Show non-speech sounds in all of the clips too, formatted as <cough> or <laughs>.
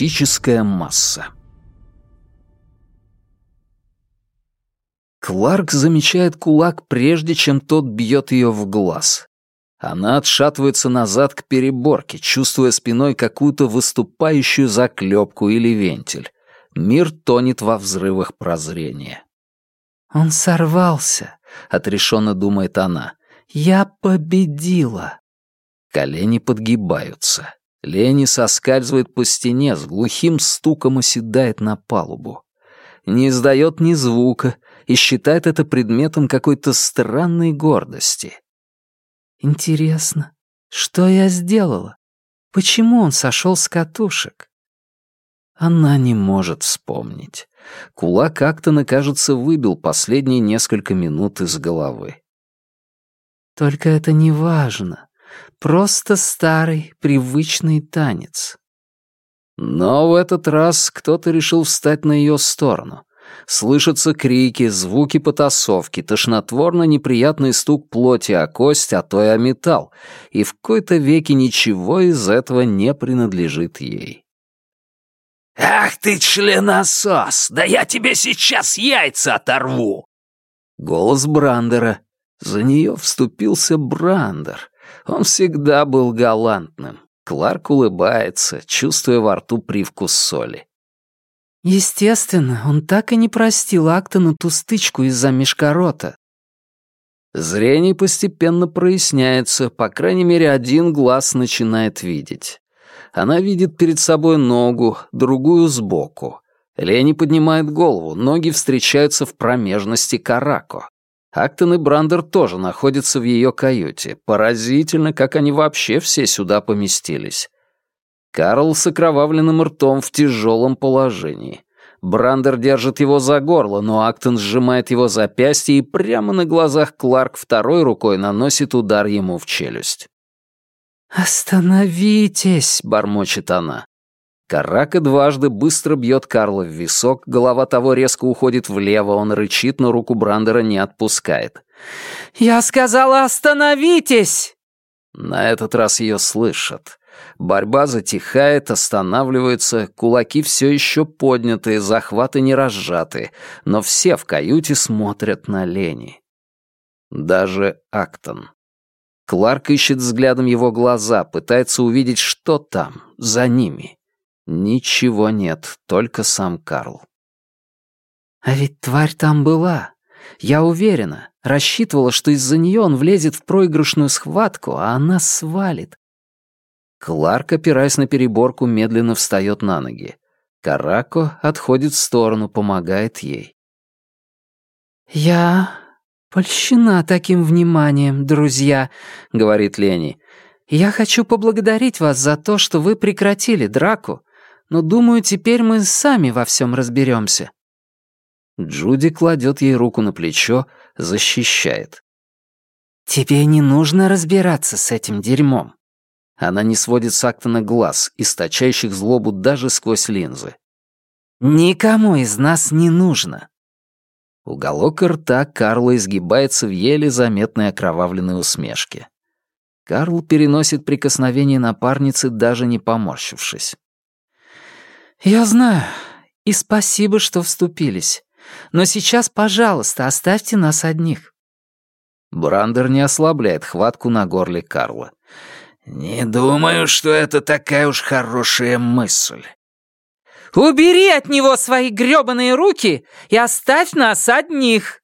Критическая масса. Кларк замечает кулак, прежде чем тот бьет ее в глаз. Она отшатывается назад к переборке, чувствуя спиной какую-то выступающую заклепку или вентиль. Мир тонет во взрывах прозрения. «Он сорвался», — отрешенно думает она. «Я победила». Колени подгибаются. Лени соскальзывает по стене, с глухим стуком оседает на палубу. Не издает ни звука и считает это предметом какой-то странной гордости. «Интересно, что я сделала? Почему он сошел с катушек?» Она не может вспомнить. Кулак Актона, кажется, выбил последние несколько минут из головы. «Только это не важно. Просто старый, привычный танец. Но в этот раз кто-то решил встать на ее сторону. Слышатся крики, звуки потасовки, тошнотворно неприятный стук плоти о кость, а то и о металл, и в кои-то веки ничего из этого не принадлежит ей. «Ах ты, членосос! Да я тебе сейчас яйца оторву!» Голос Брандера. За нее вступился Брандер. Он всегда был галантным. Кларк улыбается, чувствуя во рту привкус соли. Естественно, он так и не простил Актону ту стычку из-за мешкорота. Зрение постепенно проясняется, по крайней мере, один глаз начинает видеть. Она видит перед собой ногу, другую сбоку. Лени поднимает голову, ноги встречаются в промежности Карако. Актон и Брандер тоже находятся в ее каюте. Поразительно, как они вообще все сюда поместились. Карл с окровавленным ртом в тяжелом положении. Брандер держит его за горло, но Актон сжимает его запястье и прямо на глазах Кларк второй рукой наносит удар ему в челюсть. «Остановитесь!» — бормочет она. Карака дважды быстро бьет Карла в висок, голова того резко уходит влево, он рычит, но руку Брандера не отпускает. «Я сказала, остановитесь!» На этот раз ее слышат. Борьба затихает, останавливается, кулаки все еще подняты, захваты не разжаты, но все в каюте смотрят на Лени. Даже Актон. Кларк ищет взглядом его глаза, пытается увидеть, что там, за ними. Ничего нет, только сам Карл. А ведь тварь там была. Я уверена, рассчитывала, что из-за нее он влезет в проигрышную схватку, а она свалит. Кларк, опираясь на переборку, медленно встает на ноги. Карако отходит в сторону, помогает ей. «Я польщена таким вниманием, друзья», — говорит Лени. «Я хочу поблагодарить вас за то, что вы прекратили драку но, думаю, теперь мы сами во всем разберемся. Джуди кладет ей руку на плечо, защищает. «Тебе не нужно разбираться с этим дерьмом». Она не сводит с Актона глаз, источающих злобу даже сквозь линзы. «Никому из нас не нужно». Уголок рта Карла изгибается в еле заметной окровавленной усмешке. Карл переносит прикосновение напарницы, даже не поморщившись. «Я знаю. И спасибо, что вступились. Но сейчас, пожалуйста, оставьте нас одних». Брандер не ослабляет хватку на горле Карла. «Не думаю, что это такая уж хорошая мысль». «Убери от него свои грёбаные руки и оставь нас одних!»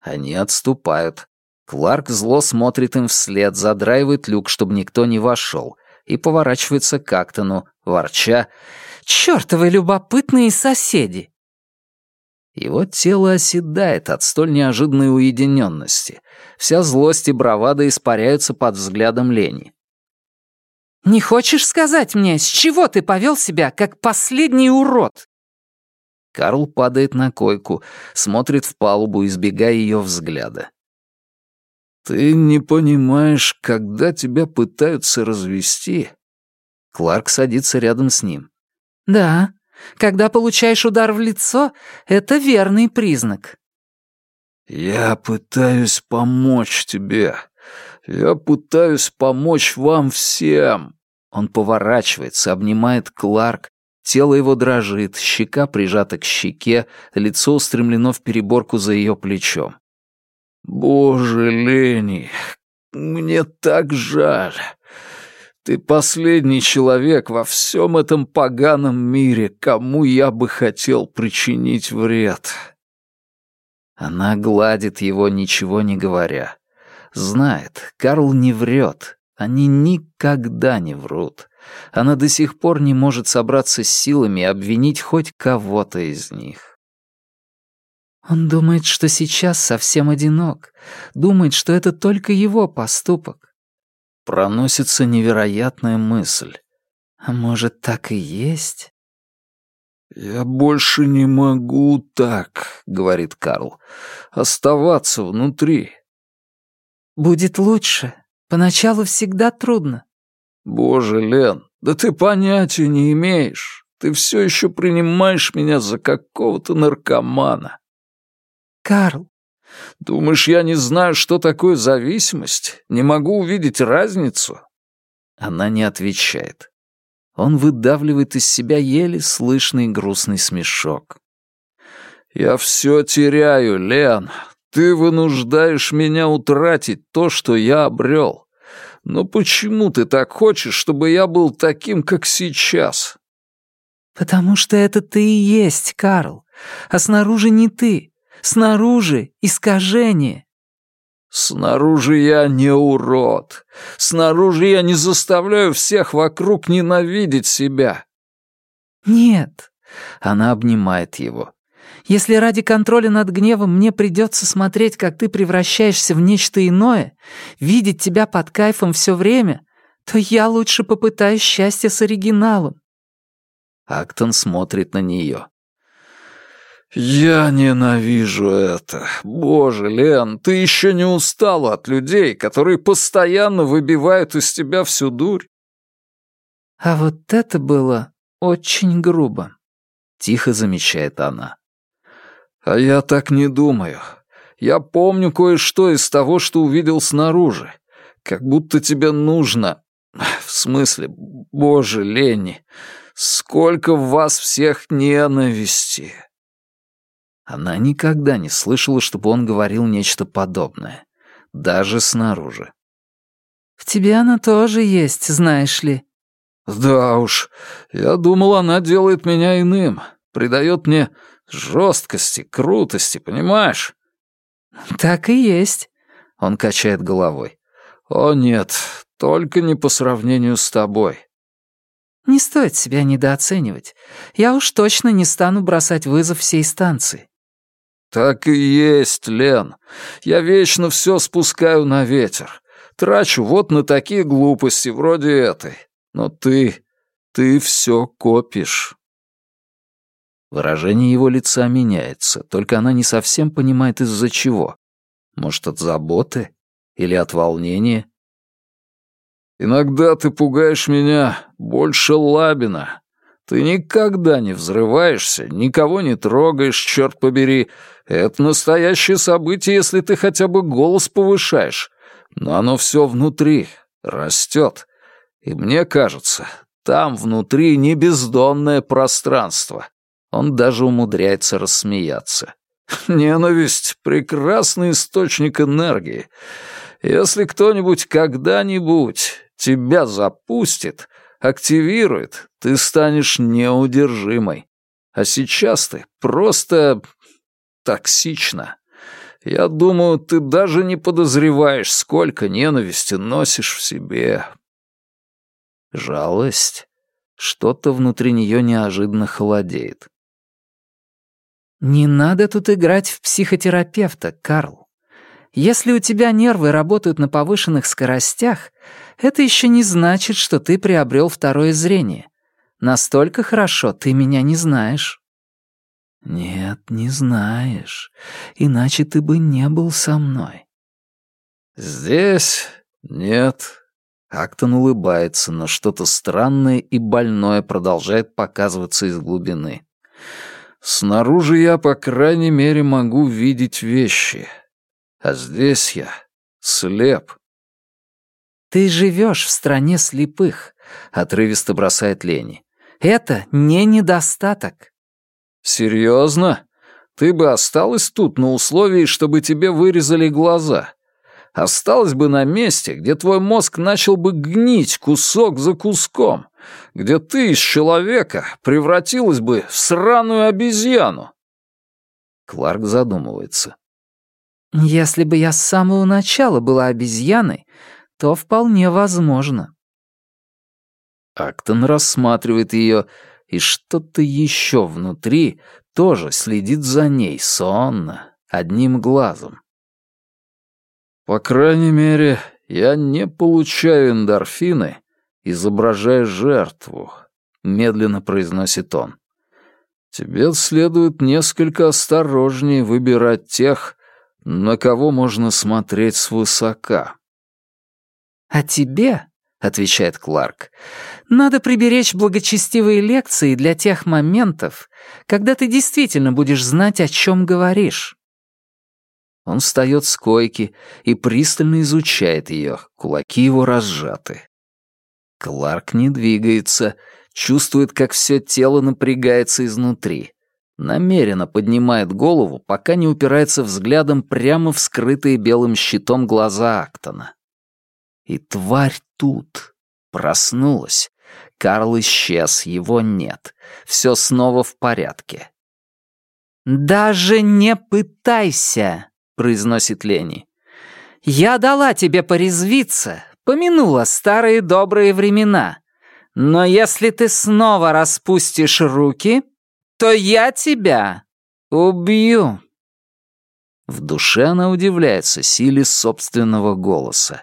Они отступают. Кларк зло смотрит им вслед, задраивает люк, чтобы никто не вошел, и поворачивается к Актону, ворча Чёртовы любопытные соседи!» Его тело оседает от столь неожиданной уединенности. Вся злость и бравада испаряются под взглядом лени. «Не хочешь сказать мне, с чего ты повел себя, как последний урод?» Карл падает на койку, смотрит в палубу, избегая ее взгляда. «Ты не понимаешь, когда тебя пытаются развести...» Кларк садится рядом с ним. «Да, когда получаешь удар в лицо, это верный признак». «Я пытаюсь помочь тебе. Я пытаюсь помочь вам всем». Он поворачивается, обнимает Кларк, Тело его дрожит, щека прижата к щеке, лицо устремлено в переборку за ее плечом. «Боже, Лени, мне так жаль. Ты последний человек во всем этом поганом мире, кому я бы хотел причинить вред». Она гладит его, ничего не говоря. Знает, Карл не врет. Они никогда не врут. Она до сих пор не может собраться с силами и обвинить хоть кого-то из них. Он думает, что сейчас совсем одинок. Думает, что это только его поступок. Проносится невероятная мысль. А может, так и есть? «Я больше не могу так», — говорит Карл. «Оставаться внутри». «Будет лучше. Поначалу всегда трудно». «Боже, Лен, да ты понятия не имеешь. Ты все еще принимаешь меня за какого-то наркомана». «Карл». «Думаешь, я не знаю, что такое зависимость? Не могу увидеть разницу?» Она не отвечает. Он выдавливает из себя еле слышный грустный смешок. «Я все теряю, Лен. Ты вынуждаешь меня утратить то, что я обрел. Но почему ты так хочешь, чтобы я был таким, как сейчас?» «Потому что это ты и есть, Карл. А снаружи не ты. Снаружи искажение. Снаружи я не урод. Снаружи я не заставляю всех вокруг ненавидеть себя. Нет. Она обнимает его. Если ради контроля над гневом мне придется смотреть, как ты превращаешься в нечто иное, видеть тебя под кайфом все время, то я лучше попытаюсь счастья с оригиналом. Актон смотрит на нее. «Я ненавижу это. Боже, Лен, ты еще не устала от людей, которые постоянно выбивают из тебя всю дурь?» «А вот это было очень грубо», — тихо замечает она. «А я так не думаю. Я помню кое-что из того, что увидел снаружи. Как будто тебе нужно... В смысле, боже, Ленни, сколько в вас всех ненависти!» Она никогда не слышала, чтобы он говорил нечто подобное. Даже снаружи. «В тебе она тоже есть, знаешь ли». «Да уж, я думал, она делает меня иным, придает мне жесткости, крутости, понимаешь?» «Так и есть», — он качает головой. «О нет, только не по сравнению с тобой». «Не стоит себя недооценивать. Я уж точно не стану бросать вызов всей станции. «Так и есть, Лен. Я вечно все спускаю на ветер. Трачу вот на такие глупости вроде этой. Но ты... ты все копишь». Выражение его лица меняется, только она не совсем понимает, из-за чего. Может, от заботы? Или от волнения? «Иногда ты пугаешь меня больше Лабина. Ты никогда не взрываешься, никого не трогаешь, черт побери, это настоящее событие, если ты хотя бы голос повышаешь. Но оно все внутри, растет. И мне кажется, там внутри не бездонное пространство. Он даже умудряется рассмеяться. <laughs> Ненависть — прекрасный источник энергии. Если кто-нибудь когда-нибудь тебя запустит, активирует, ты станешь неудержимой. А сейчас ты просто токсично. Я думаю, ты даже не подозреваешь, сколько ненависти носишь в себе. Жалость? Что-то внутри нее неожиданно холодеет. «Не надо тут играть в психотерапевта, Карл. Если у тебя нервы работают на повышенных скоростях, это еще не значит, что ты приобрел второе зрение. Настолько хорошо ты меня не знаешь». «Нет, не знаешь, иначе ты бы не был со мной». «Здесь нет». Актон улыбается, но что-то странное и больное продолжает показываться из глубины. «Снаружи я, по крайней мере, могу видеть вещи, а здесь я слеп». «Ты живешь в стране слепых», — отрывисто бросает Лени. Это не недостаток. Серьезно? Ты бы осталась тут на условии, чтобы тебе вырезали глаза. Осталась бы на месте, где твой мозг начал бы гнить кусок за куском, где ты из человека превратилась бы в сраную обезьяну. Кларк задумывается. Если бы я с самого начала была обезьяной, то вполне возможно. Актон рассматривает ее, и что-то еще внутри тоже следит за ней сонно, одним глазом. По крайней мере, я не получаю эндорфины, изображая жертву, медленно произносит он. Тебе следует несколько осторожнее выбирать тех, на кого можно смотреть свысока. А тебе, отвечает Кларк, надо приберечь благочестивые лекции для тех моментов, когда ты действительно будешь знать, о чем говоришь. Он встает с койки и пристально изучает ее, кулаки его разжаты. Кларк не двигается, чувствует, как все тело напрягается изнутри. Намеренно поднимает голову, пока не упирается взглядом прямо в скрытые белым щитом глаза Актона. И тварь тут. Проснулась. Карл исчез, его нет. Все снова в порядке. «Даже не пытайся!» произносит Лени. «Я дала тебе порезвиться, помянула старые добрые времена. Но если ты снова распустишь руки, то я тебя убью». В душе она удивляется силе собственного голоса.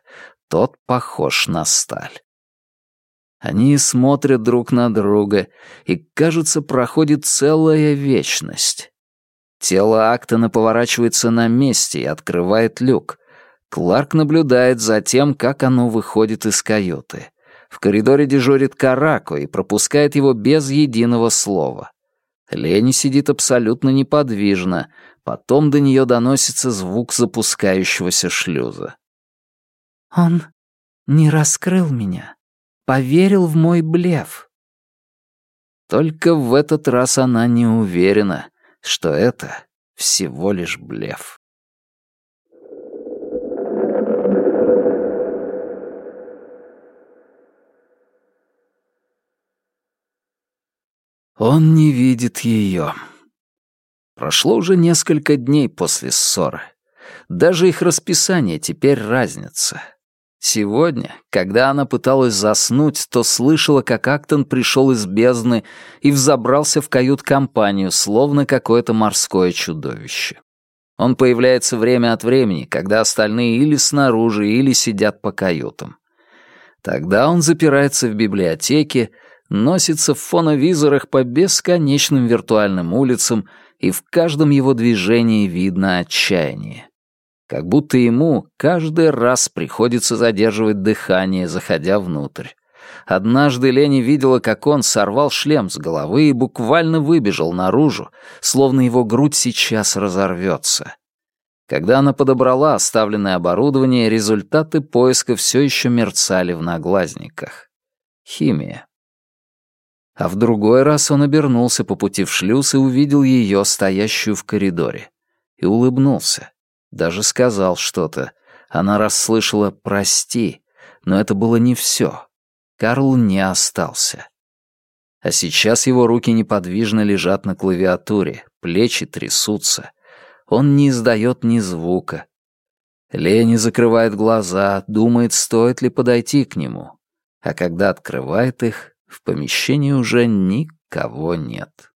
Тот похож на сталь. Они смотрят друг на друга, и, кажется, проходит целая вечность. Тело Актона поворачивается на месте и открывает люк. Кларк наблюдает за тем, как оно выходит из каюты. В коридоре дежурит Карако и пропускает его без единого слова. Лени сидит абсолютно неподвижно, потом до нее доносится звук запускающегося шлюза. «Он не раскрыл меня, поверил в мой блеф». Только в этот раз она не уверена — что это всего лишь блеф. Он не видит ее. Прошло уже несколько дней после ссоры. Даже их расписание теперь разница. Сегодня, когда она пыталась заснуть, то слышала, как Актон пришел из бездны и взобрался в кают-компанию, словно какое-то морское чудовище. Он появляется время от времени, когда остальные или снаружи, или сидят по каютам. Тогда он запирается в библиотеке, носится в фоновизорах по бесконечным виртуальным улицам, и в каждом его движении видно отчаяние как будто ему каждый раз приходится задерживать дыхание, заходя внутрь. Однажды Лени видела, как он сорвал шлем с головы и буквально выбежал наружу, словно его грудь сейчас разорвется. Когда она подобрала оставленное оборудование, результаты поиска все еще мерцали в наглазниках. Химия. А в другой раз он обернулся по пути в шлюз и увидел ее, стоящую в коридоре. И улыбнулся. Даже сказал что-то. Она расслышала «прости», но это было не все. Карл не остался. А сейчас его руки неподвижно лежат на клавиатуре, плечи трясутся. Он не издает ни звука. Лени закрывает глаза, думает, стоит ли подойти к нему. А когда открывает их, в помещении уже никого нет.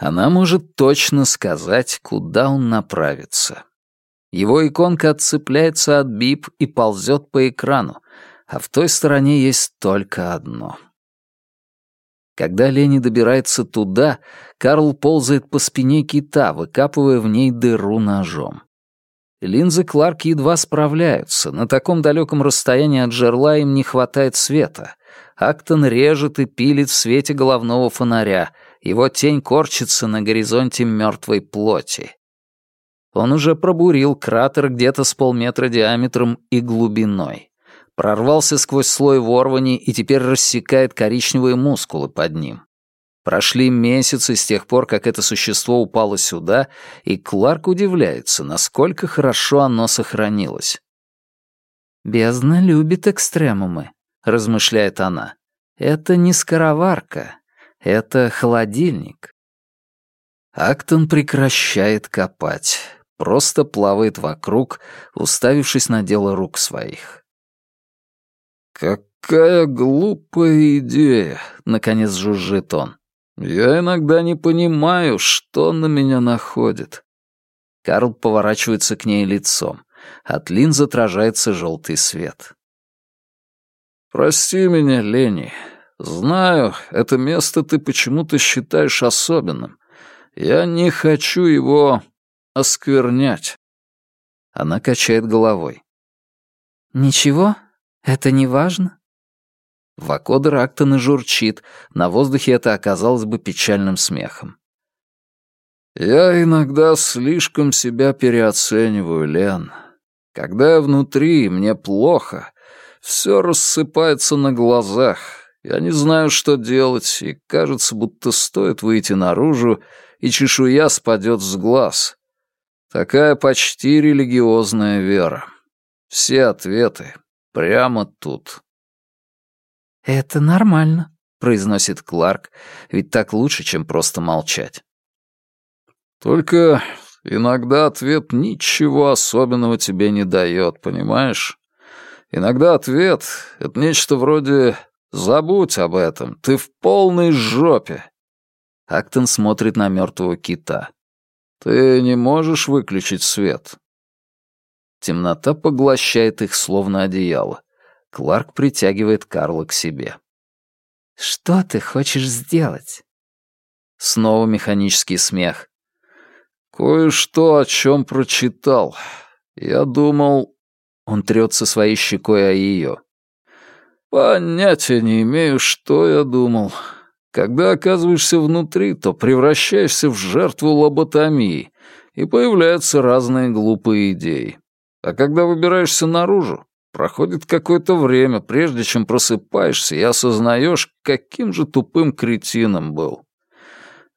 Она может точно сказать, куда он направится. Его иконка отцепляется от бип и ползет по экрану, а в той стороне есть только одно. Когда Лени добирается туда, Карл ползает по спине кита, выкапывая в ней дыру ножом. Линзы Кларк едва справляются, на таком далеком расстоянии от жерла им не хватает света. Актон режет и пилит в свете головного фонаря, Его тень корчится на горизонте мертвой плоти. Он уже пробурил кратер где-то с полметра диаметром и глубиной. Прорвался сквозь слой ворвани и теперь рассекает коричневые мускулы под ним. Прошли месяцы с тех пор, как это существо упало сюда, и Кларк удивляется, насколько хорошо оно сохранилось. «Бездна любит экстремумы», — размышляет она. «Это не скороварка, это холодильник». Актон прекращает копать, просто плавает вокруг, уставившись на дело рук своих. «Какая глупая идея!» — наконец жужжит он. «Я иногда не понимаю, что на меня находит». Карл поворачивается к ней лицом. От линз отражается желтый свет. «Прости меня, Лени. Знаю, это место ты почему-то считаешь особенным. Я не хочу его осквернять». Она качает головой. «Ничего, это не важно». Вакодер Актона журчит, на воздухе это оказалось бы печальным смехом. «Я иногда слишком себя переоцениваю, Лен. Когда я внутри, мне плохо, все рассыпается на глазах. Я не знаю, что делать, и кажется, будто стоит выйти наружу, и чешуя спадет с глаз. Такая почти религиозная вера. Все ответы прямо тут. «Это нормально», — произносит Кларк, ведь так лучше, чем просто молчать. «Только иногда ответ ничего особенного тебе не дает, понимаешь? Иногда ответ — это нечто вроде «забудь об этом, ты в полной жопе». Актон смотрит на мертвого кита. «Ты не можешь выключить свет?» Темнота поглощает их, словно одеяло. Кларк притягивает Карла к себе. «Что ты хочешь сделать?» Снова механический смех. «Кое-что, о чем прочитал. Я думал...» Он трется своей щекой о ее. «Понятия не имею, что я думал. Когда оказываешься внутри, то превращаешься в жертву лоботомии, и появляются разные глупые идеи. А когда выбираешься наружу, Проходит какое-то время, прежде чем просыпаешься и осознаешь, каким же тупым кретином был.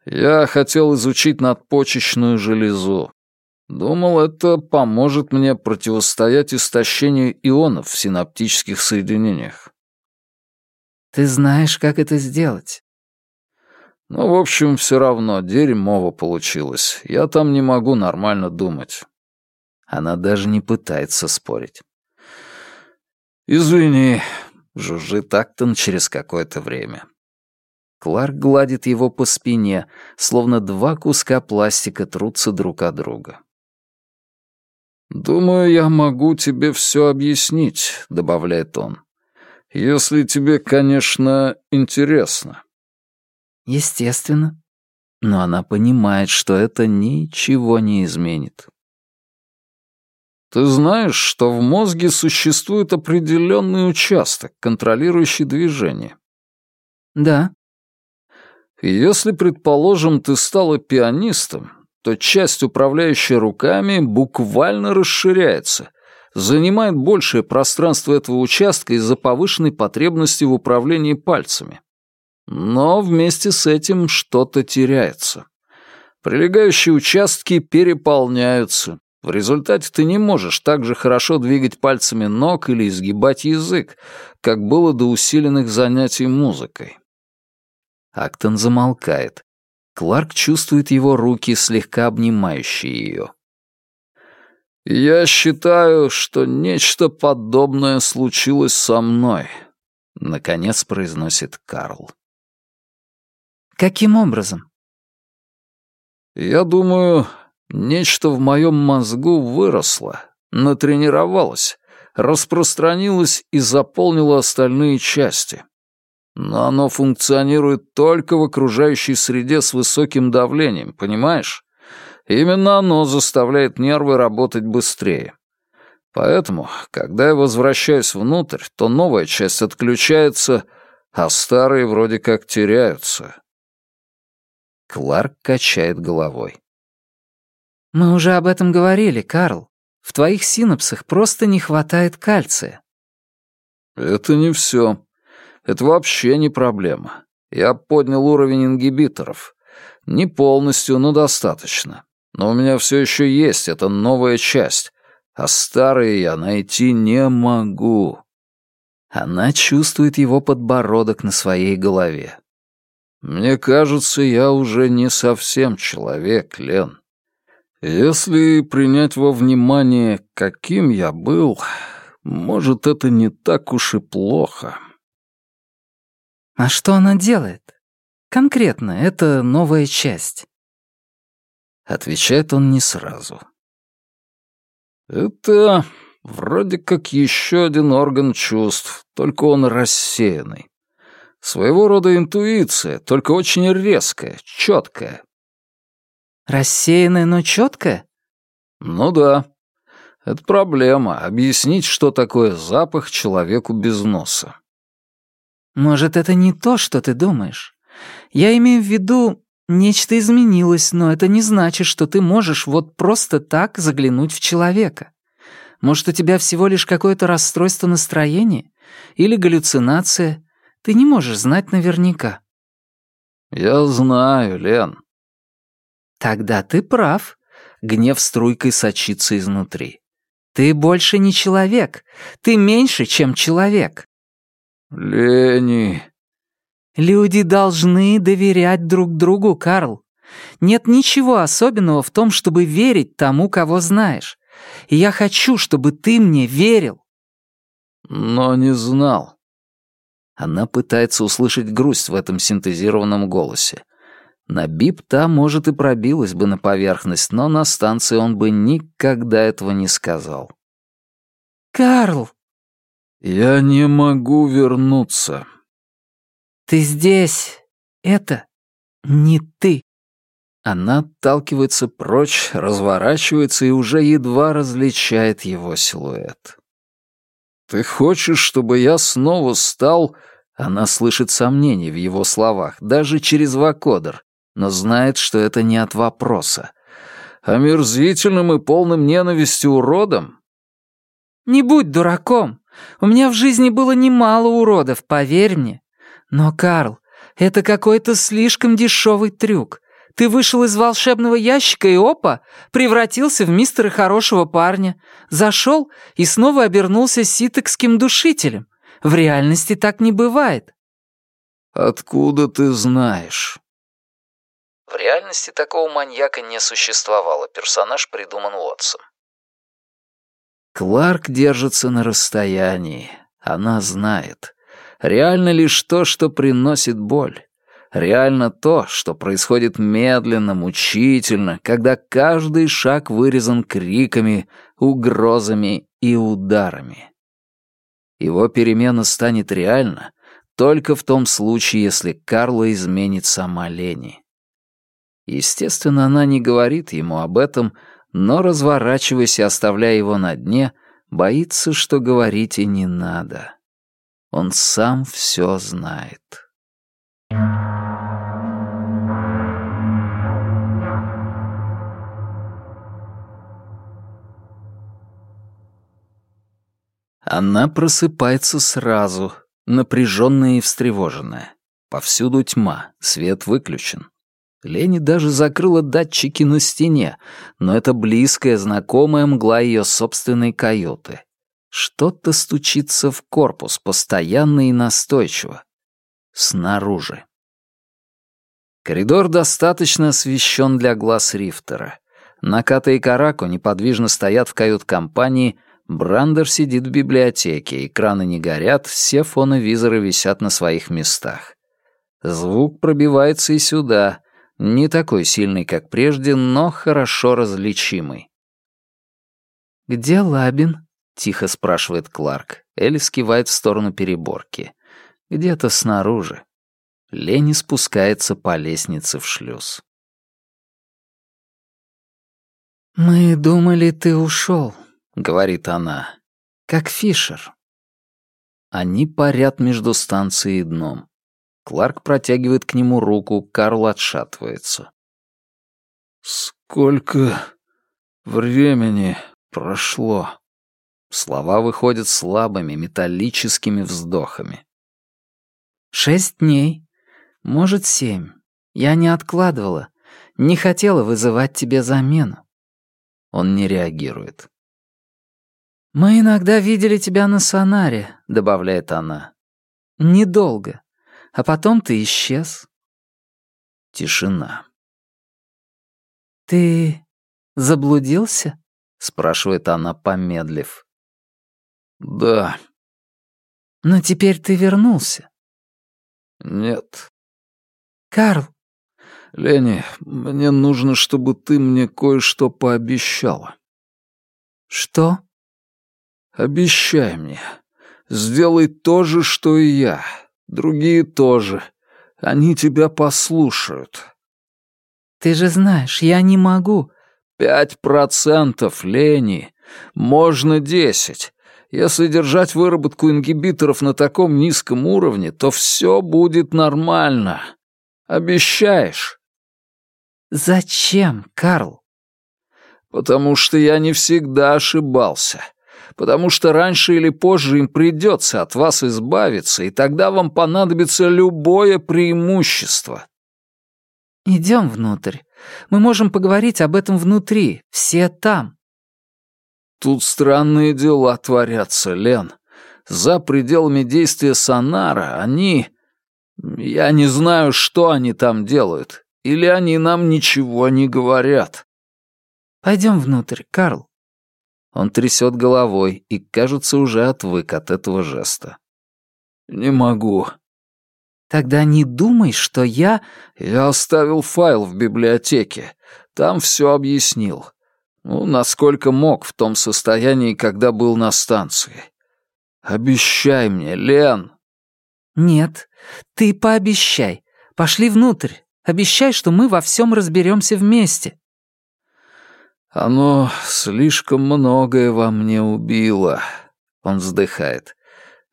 Я хотел изучить надпочечную железу. Думал, это поможет мне противостоять истощению ионов в синаптических соединениях. Ты знаешь, как это сделать? Ну, в общем, все равно дерьмово получилось. Я там не могу нормально думать. Она даже не пытается спорить. «Извини», — жужжит Актон через какое-то время. Кларк гладит его по спине, словно два куска пластика трутся друг от друга. «Думаю, я могу тебе все объяснить», — добавляет он. «Если тебе, конечно, интересно». «Естественно». Но она понимает, что это ничего не изменит. Ты знаешь, что в мозге существует определенный участок, контролирующий движение? Да. Если, предположим, ты стала пианистом, то часть, управляющая руками, буквально расширяется, занимает большее пространство этого участка из-за повышенной потребности в управлении пальцами. Но вместе с этим что-то теряется. Прилегающие участки переполняются, в результате ты не можешь так же хорошо двигать пальцами ног или изгибать язык, как было до усиленных занятий музыкой. Актон замолкает. Кларк чувствует его руки, слегка обнимающие ее. «Я считаю, что нечто подобное случилось со мной», — наконец произносит Карл. «Каким образом?» «Я думаю, Нечто в моем мозгу выросло, натренировалось, распространилось и заполнило остальные части. Но оно функционирует только в окружающей среде с высоким давлением, понимаешь? Именно оно заставляет нервы работать быстрее. Поэтому, когда я возвращаюсь внутрь, то новая часть отключается, а старые вроде как теряются. Кларк качает головой. «Мы уже об этом говорили, Карл. В твоих синапсах просто не хватает кальция». «Это не все. Это вообще не проблема. Я поднял уровень ингибиторов. Не полностью, но достаточно. Но у меня все еще есть эта новая часть, а старые я найти не могу». Она чувствует его подбородок на своей голове. «Мне кажется, я уже не совсем человек, Лен. Если принять во внимание, каким я был, может, это не так уж и плохо». «А что она делает? Конкретно, это новая часть». Отвечает он не сразу. «Это вроде как еще один орган чувств, только он рассеянный. Своего рода интуиция, только очень резкая, четкая». «Рассеянная, но четкая?» «Ну да. Это проблема — объяснить, что такое запах человеку без носа». «Может, это не то, что ты думаешь? Я имею в виду, нечто изменилось, но это не значит, что ты можешь вот просто так заглянуть в человека. Может, у тебя всего лишь какое-то расстройство настроения? Или галлюцинация? Ты не можешь знать наверняка». «Я знаю, Лен». «Тогда ты прав». Гнев струйкой сочится изнутри. «Ты больше не человек. Ты меньше, чем человек». «Лени...» «Люди должны доверять друг другу, Карл. Нет ничего особенного в том, чтобы верить тому, кого знаешь. И я хочу, чтобы ты мне верил». «Но не знал». Она пытается услышать грусть в этом синтезированном голосе. На бип та, может, и пробилась бы на поверхность, но на станции он бы никогда этого не сказал. «Карл!» «Я не могу вернуться». «Ты здесь. Это не ты». Она отталкивается прочь, разворачивается и уже едва различает его силуэт. «Ты хочешь, чтобы я снова стал...» Она слышит сомнения в его словах, даже через вакодер, но знает, что это не от вопроса. «Омерзительным и полным ненависти уродом?» «Не будь дураком. У меня в жизни было немало уродов, поверь мне. Но, Карл, это какой-то слишком дешевый трюк. Ты вышел из волшебного ящика и опа, превратился в мистера хорошего парня, зашел и снова обернулся ситекским душителем. В реальности так не бывает. Откуда ты знаешь? В реальности такого маньяка не существовало, персонаж придуман Уотсом. Кларк держится на расстоянии. Она знает. Реально лишь то, что приносит боль. Реально то, что происходит медленно, мучительно, когда каждый шаг вырезан криками, угрозами и ударами. Его перемена станет реальна только в том случае, если Карла изменит сама Лени. Естественно, она не говорит ему об этом, но, разворачиваясь и оставляя его на дне, боится, что говорить и не надо. Он сам все знает. Она просыпается сразу, напряженная и встревоженная. Повсюду тьма, свет выключен. Лени даже закрыла датчики на стене, но это близкая, знакомая мгла ее собственной каюты. Что-то стучится в корпус, постоянно и настойчиво. Снаружи. Коридор достаточно освещен для глаз Рифтера. Наката и Карако неподвижно стоят в кают-компании, Брандер сидит в библиотеке, экраны не горят, все фоновизоры висят на своих местах. Звук пробивается и сюда, не такой сильный, как прежде, но хорошо различимый. «Где Лабин?» — тихо спрашивает Кларк. Элли скивает в сторону переборки. «Где-то снаружи». Лени спускается по лестнице в шлюз. «Мы думали, ты ушел», — говорит она. «Как Фишер». Они парят между станцией и дном. Кларк протягивает к нему руку, Карл отшатывается. «Сколько времени прошло?» Слова выходят слабыми, металлическими вздохами. «Шесть дней. Может, семь. Я не откладывала. Не хотела вызывать тебе замену». Он не реагирует. «Мы иногда видели тебя на сонаре», — добавляет она. «Недолго. А потом ты исчез». Тишина. «Ты заблудился?» — спрашивает она, помедлив. «Да». «Но теперь ты вернулся». «Нет». «Карл». «Ленни, мне нужно, чтобы ты мне кое-что пообещала». «Что?» «Обещай мне. Сделай то же, что и я. Другие тоже. Они тебя послушают». «Ты же знаешь, я не могу». «Пять процентов, Лени. Можно десять. Если держать выработку ингибиторов на таком низком уровне, то все будет нормально. Обещаешь?» «Зачем, Карл?» «Потому что я не всегда ошибался. Потому что раньше или позже им придется от вас избавиться, и тогда вам понадобится любое преимущество». «Идем внутрь. Мы можем поговорить об этом внутри. Все там». «Тут странные дела творятся, Лен. За пределами действия сонара они... Я не знаю, что они там делают. Или они нам ничего не говорят». «Пойдем внутрь, Карл». Он трясет головой и, кажется, уже отвык от этого жеста. «Не могу. Тогда не думай, что я... Я оставил файл в библиотеке. Там все объяснил. Ну, насколько мог в том состоянии, когда был на станции. Обещай мне, Лен. Нет, ты пообещай. Пошли внутрь. Обещай, что мы во всем разберемся вместе. Оно слишком многое во мне убило. Он вздыхает.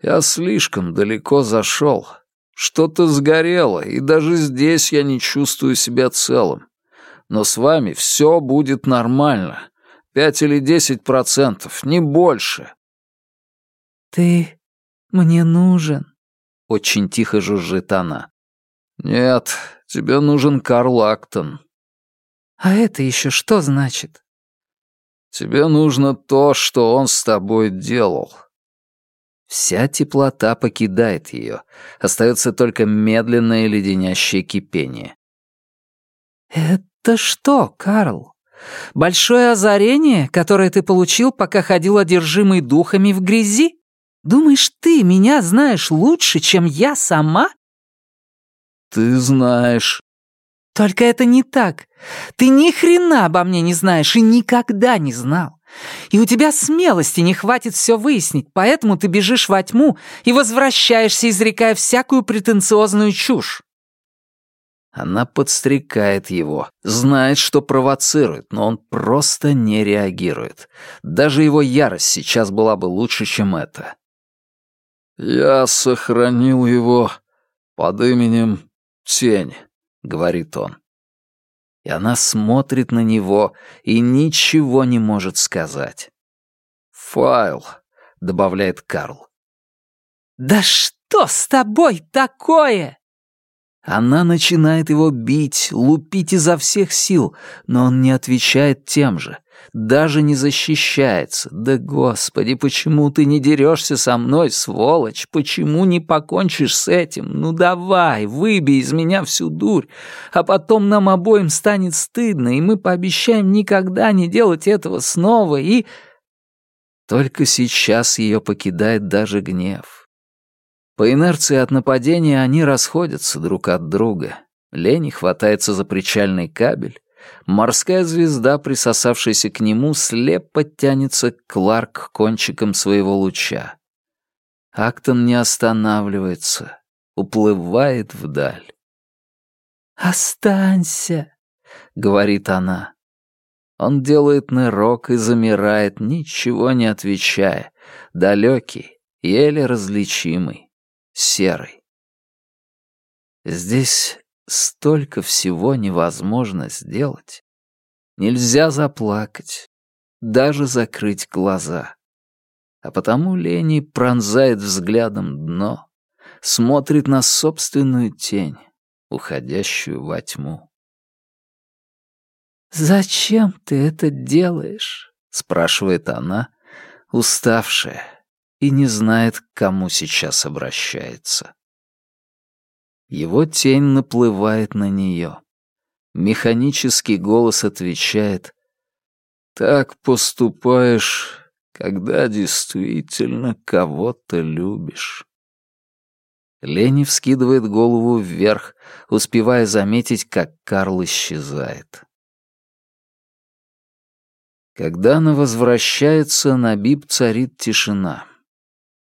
Я слишком далеко зашел. Что-то сгорело, и даже здесь я не чувствую себя целым. Но с вами все будет нормально. Пять или десять процентов, не больше. Ты мне нужен. Очень тихо жужжит она. Нет, тебе нужен Карл Актон. А это еще что значит? Тебе нужно то, что он с тобой делал. Вся теплота покидает ее. Остается только медленное леденящее кипение. «Это что, Карл? Большое озарение, которое ты получил, пока ходил одержимый духами в грязи? Думаешь, ты меня знаешь лучше, чем я сама?» «Ты знаешь». «Только это не так. Ты ни хрена обо мне не знаешь и никогда не знал. И у тебя смелости не хватит все выяснить, поэтому ты бежишь во тьму и возвращаешься, изрекая всякую претенциозную чушь». Она подстрекает его, знает, что провоцирует, но он просто не реагирует. Даже его ярость сейчас была бы лучше, чем это. «Я сохранил его под именем Тень», — говорит он и она смотрит на него и ничего не может сказать. «Файл», — добавляет Карл. «Да что с тобой такое?» Она начинает его бить, лупить изо всех сил, но он не отвечает тем же, даже не защищается. Да, Господи, почему ты не дерешься со мной, сволочь? Почему не покончишь с этим? Ну давай, выбей из меня всю дурь, а потом нам обоим станет стыдно, и мы пообещаем никогда не делать этого снова, и... Только сейчас ее покидает даже гнев. По инерции от нападения они расходятся друг от друга. Лени хватается за причальный кабель. Морская звезда, присосавшаяся к нему, слепо тянется к Кларк кончиком своего луча. Актон не останавливается, уплывает вдаль. «Останься», — говорит она. Он делает нырок и замирает, ничего не отвечая, далекий, еле различимый серый. Здесь столько всего невозможно сделать. Нельзя заплакать, даже закрыть глаза. А потому Лени пронзает взглядом дно, смотрит на собственную тень, уходящую во тьму. «Зачем ты это делаешь?» — спрашивает она, уставшая, и не знает, к кому сейчас обращается. Его тень наплывает на нее. Механический голос отвечает «Так поступаешь, когда действительно кого-то любишь». Лени вскидывает голову вверх, успевая заметить, как Карл исчезает. Когда она возвращается, на Биб царит тишина.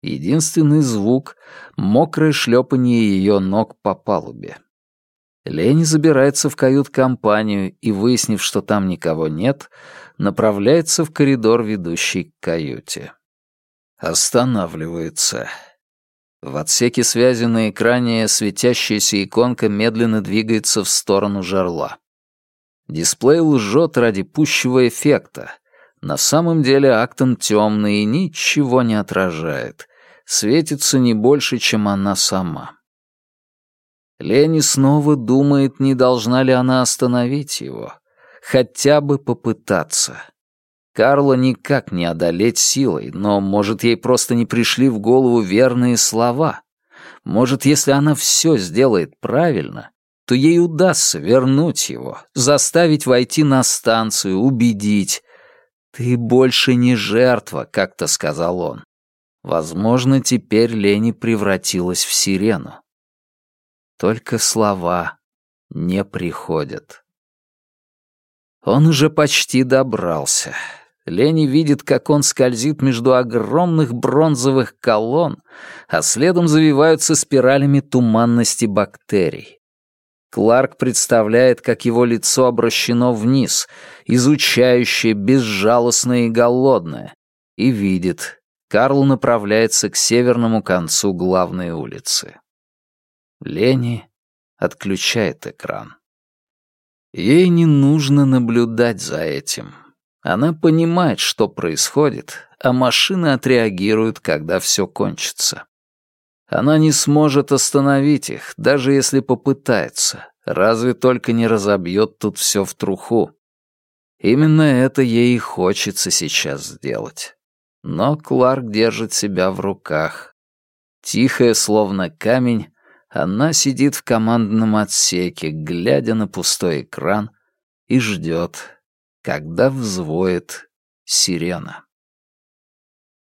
Единственный звук — мокрое шлепанье ее ног по палубе. Лени забирается в кают-компанию и, выяснив, что там никого нет, направляется в коридор, ведущий к каюте. Останавливается. В отсеке связи на экране светящаяся иконка медленно двигается в сторону жерла. Дисплей лжет ради пущего эффекта. На самом деле Актон темный и ничего не отражает. Светится не больше, чем она сама. Лени снова думает, не должна ли она остановить его. Хотя бы попытаться. Карла никак не одолеть силой, но, может, ей просто не пришли в голову верные слова. Может, если она все сделает правильно, то ей удастся вернуть его, заставить войти на станцию, убедить. «Ты больше не жертва», — как-то сказал он. Возможно, теперь Лени превратилась в сирену. Только слова не приходят. Он уже почти добрался. Лени видит, как он скользит между огромных бронзовых колонн, а следом завиваются спиралями туманности бактерий. Кларк представляет, как его лицо обращено вниз, изучающее, безжалостное и голодное, и видит, Карл направляется к северному концу главной улицы. Лени отключает экран. Ей не нужно наблюдать за этим. Она понимает, что происходит, а машины отреагируют, когда все кончится. Она не сможет остановить их, даже если попытается, разве только не разобьет тут все в труху. Именно это ей и хочется сейчас сделать. Но Кларк держит себя в руках. Тихая, словно камень, она сидит в командном отсеке, глядя на пустой экран, и ждет, когда взвоет сирена.